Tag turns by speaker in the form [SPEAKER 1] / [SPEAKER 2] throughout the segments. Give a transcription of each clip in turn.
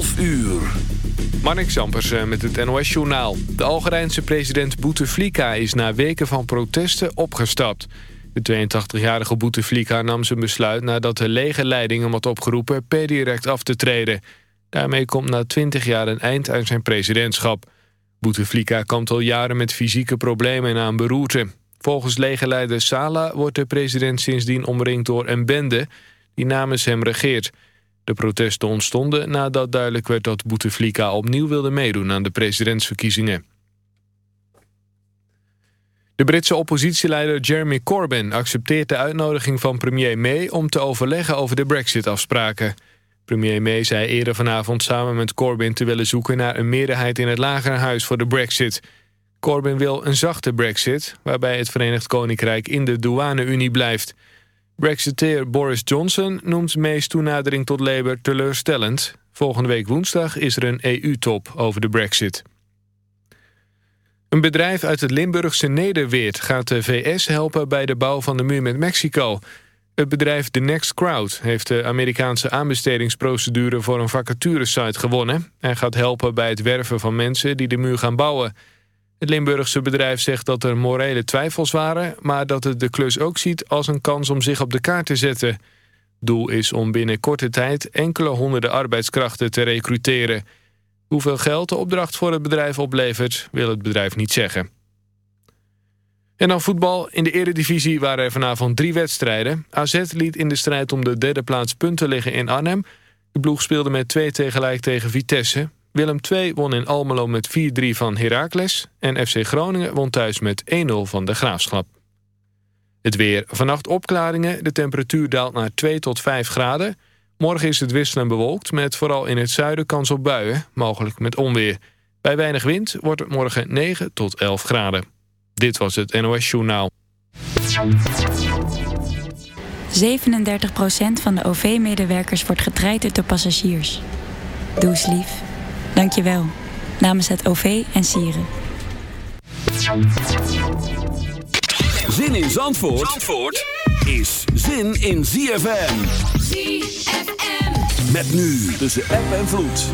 [SPEAKER 1] 11 uur.
[SPEAKER 2] Marnik Zampers eh, met het NOS-journaal. De Algerijnse president Bouteflika is na weken van protesten opgestapt. De 82-jarige Bouteflika nam zijn besluit nadat de lege leiding hem had opgeroepen per direct af te treden. Daarmee komt na 20 jaar een eind aan zijn presidentschap. Bouteflika kampt al jaren met fysieke problemen en aan beroerte. Volgens legerleider Sala wordt de president sindsdien omringd door een bende die namens hem regeert. De protesten ontstonden nadat duidelijk werd dat Bouteflika opnieuw wilde meedoen aan de presidentsverkiezingen. De Britse oppositieleider Jeremy Corbyn accepteert de uitnodiging van premier May om te overleggen over de brexit-afspraken. Premier May zei eerder vanavond samen met Corbyn te willen zoeken naar een meerderheid in het lagerhuis voor de brexit. Corbyn wil een zachte brexit, waarbij het Verenigd Koninkrijk in de douane-unie blijft. Brexiteer Boris Johnson noemt May's toenadering tot Labour teleurstellend. Volgende week woensdag is er een EU-top over de brexit. Een bedrijf uit het Limburgse Nederweert gaat de VS helpen bij de bouw van de muur met Mexico. Het bedrijf The Next Crowd heeft de Amerikaanse aanbestedingsprocedure voor een vacaturesite gewonnen... en gaat helpen bij het werven van mensen die de muur gaan bouwen. Het Limburgse bedrijf zegt dat er morele twijfels waren... maar dat het de klus ook ziet als een kans om zich op de kaart te zetten. Doel is om binnen korte tijd enkele honderden arbeidskrachten te recruteren. Hoeveel geld de opdracht voor het bedrijf oplevert, wil het bedrijf niet zeggen. En dan voetbal. In de eredivisie waren er vanavond drie wedstrijden. AZ liet in de strijd om de derde plaats punten liggen in Arnhem. De ploeg speelde met twee tegelijk tegen Vitesse. Willem II won in Almelo met 4-3 van Heracles... en FC Groningen won thuis met 1-0 van de Graafschap. Het weer. Vannacht opklaringen. De temperatuur daalt naar 2 tot 5 graden. Morgen is het wisselend bewolkt... met vooral in het zuiden kans op buien, mogelijk met onweer. Bij weinig wind wordt het morgen 9 tot 11 graden. Dit was het NOS Journaal.
[SPEAKER 3] 37% van de OV-medewerkers wordt getraind door passagiers. Doe lief. Dank je wel. Namens het OV en Sieren.
[SPEAKER 1] Zin in Zandvoort, Zandvoort is zin in ZFM. ZFM. Met nu tussen app en vloed.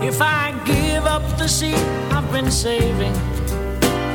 [SPEAKER 4] If I give up the seat I've been saving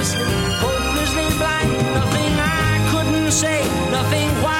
[SPEAKER 5] hopelessly, hopelessly blind. Nothing I couldn't say, nothing why.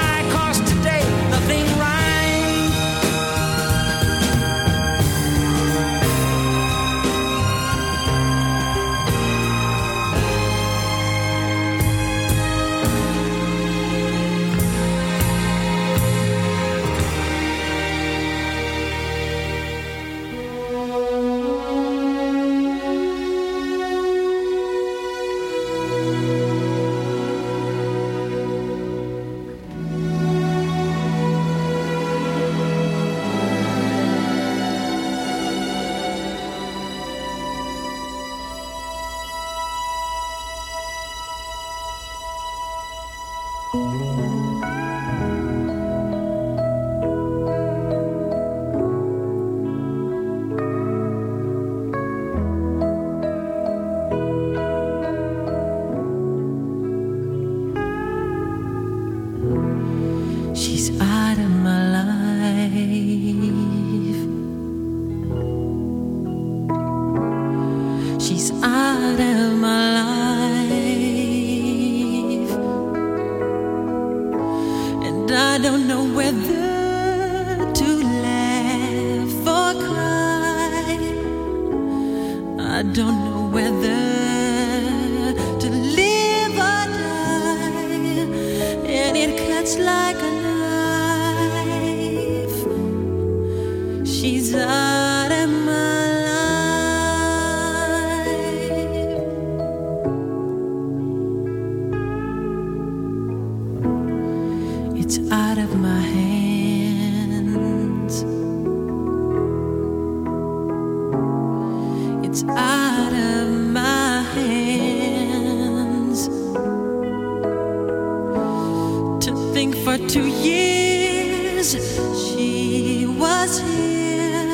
[SPEAKER 5] was here,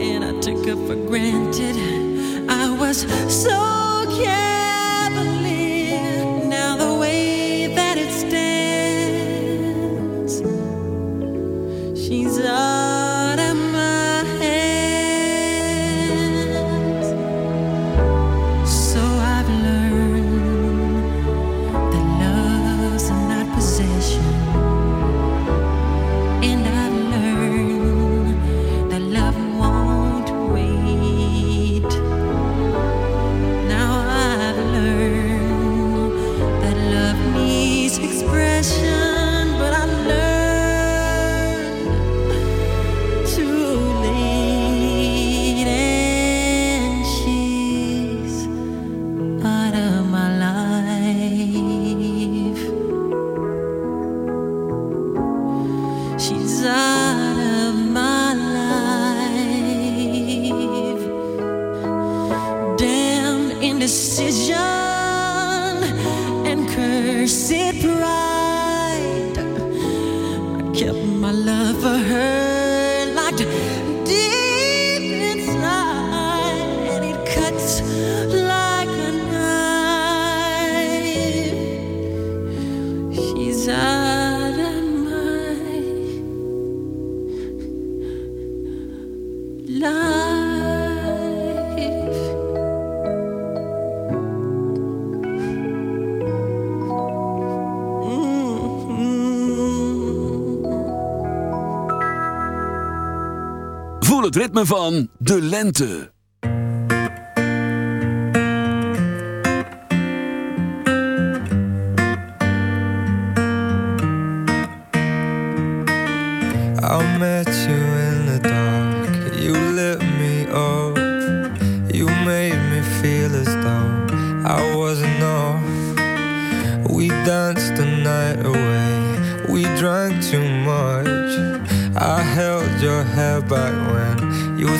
[SPEAKER 5] and I took it for granted. I was. Ritme van de lente.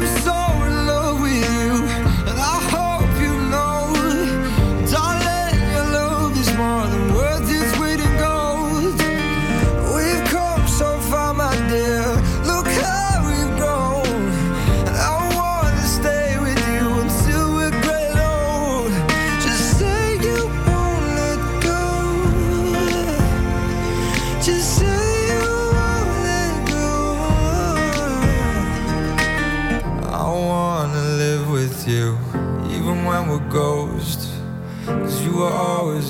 [SPEAKER 5] I'm so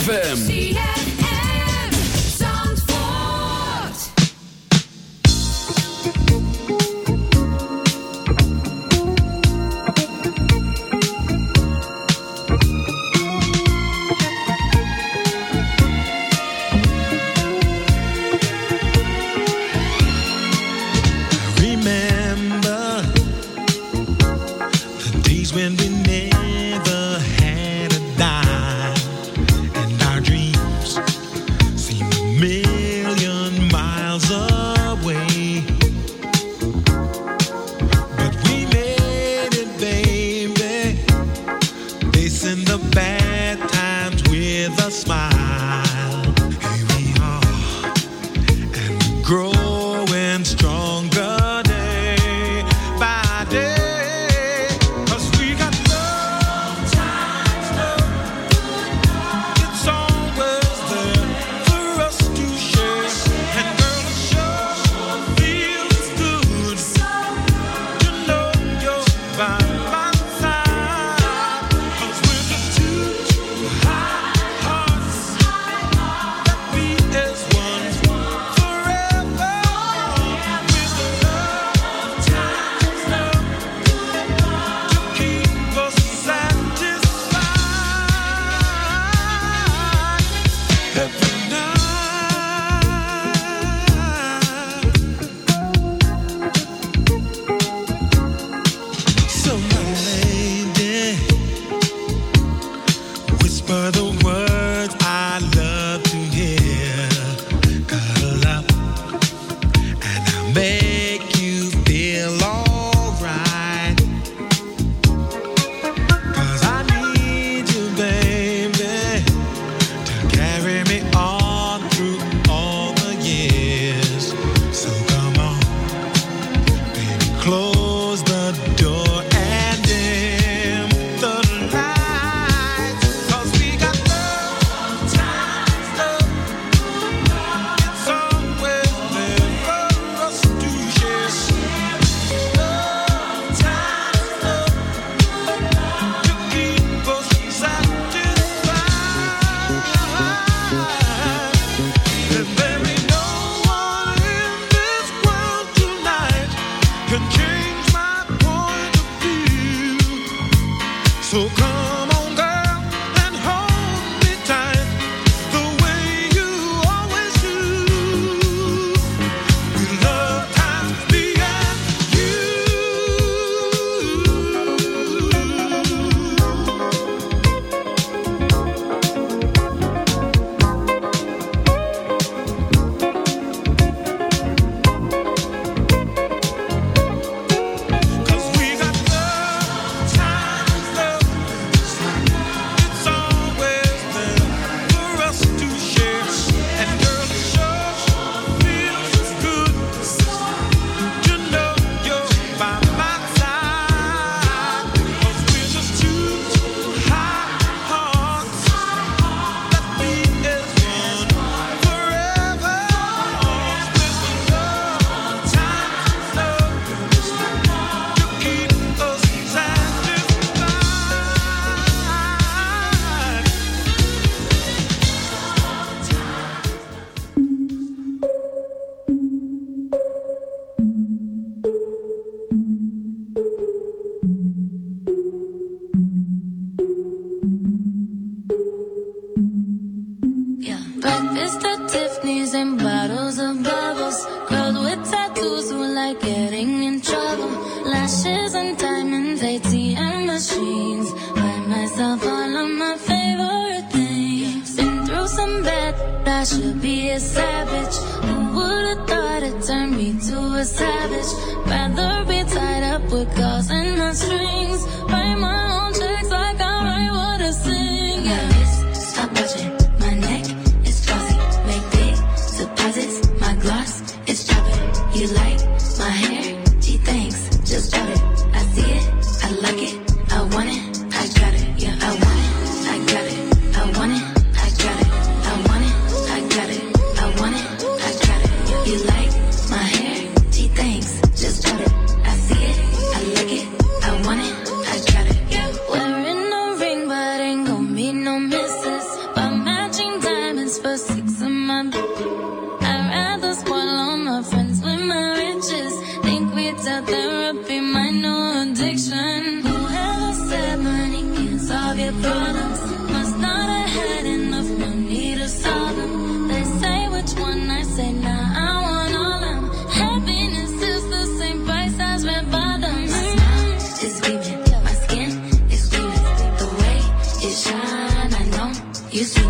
[SPEAKER 5] ZFM.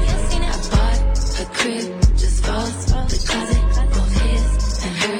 [SPEAKER 5] I bought a crib, just falls, the closet, both his and hers.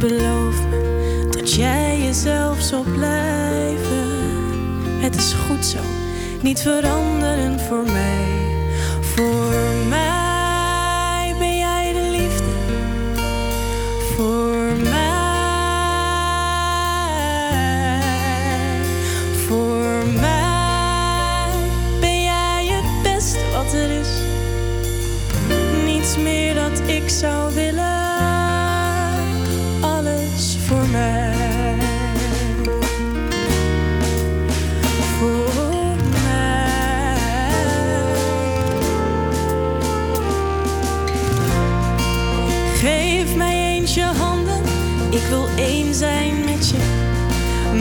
[SPEAKER 6] beloof me dat jij jezelf zal blijven. Het is goed zo, niet veranderen voor mij, voor mij.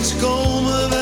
[SPEAKER 7] Eens komen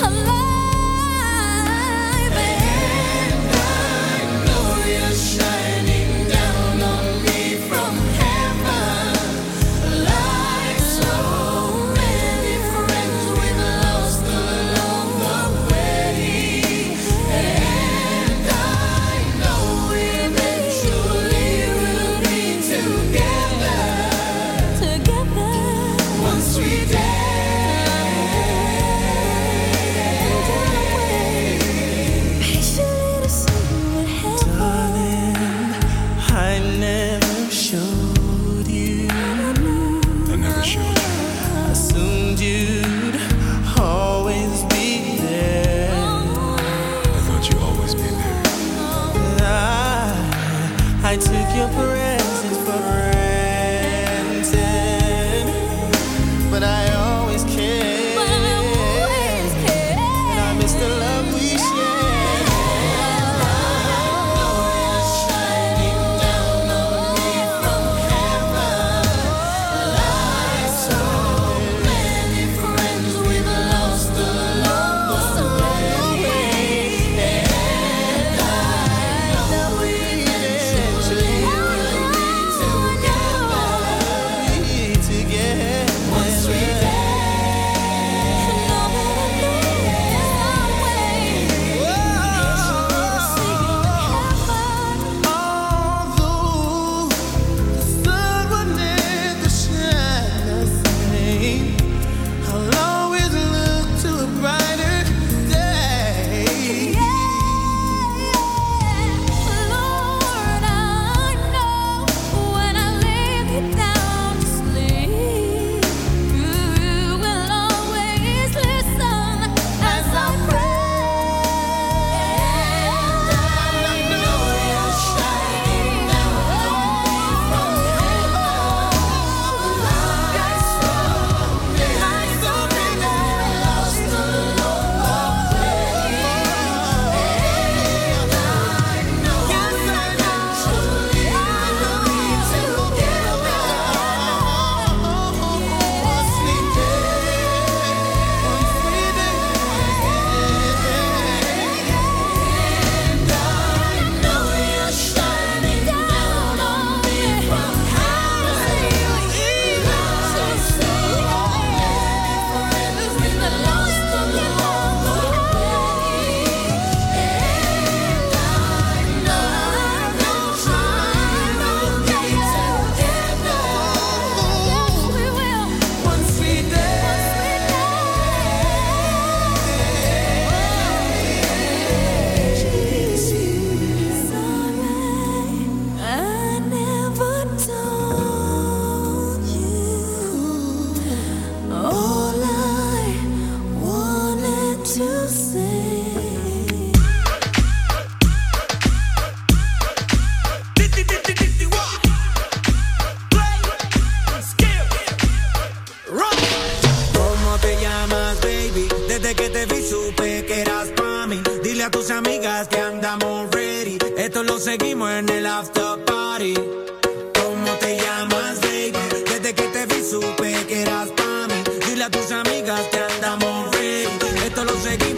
[SPEAKER 8] 很冷。cheguei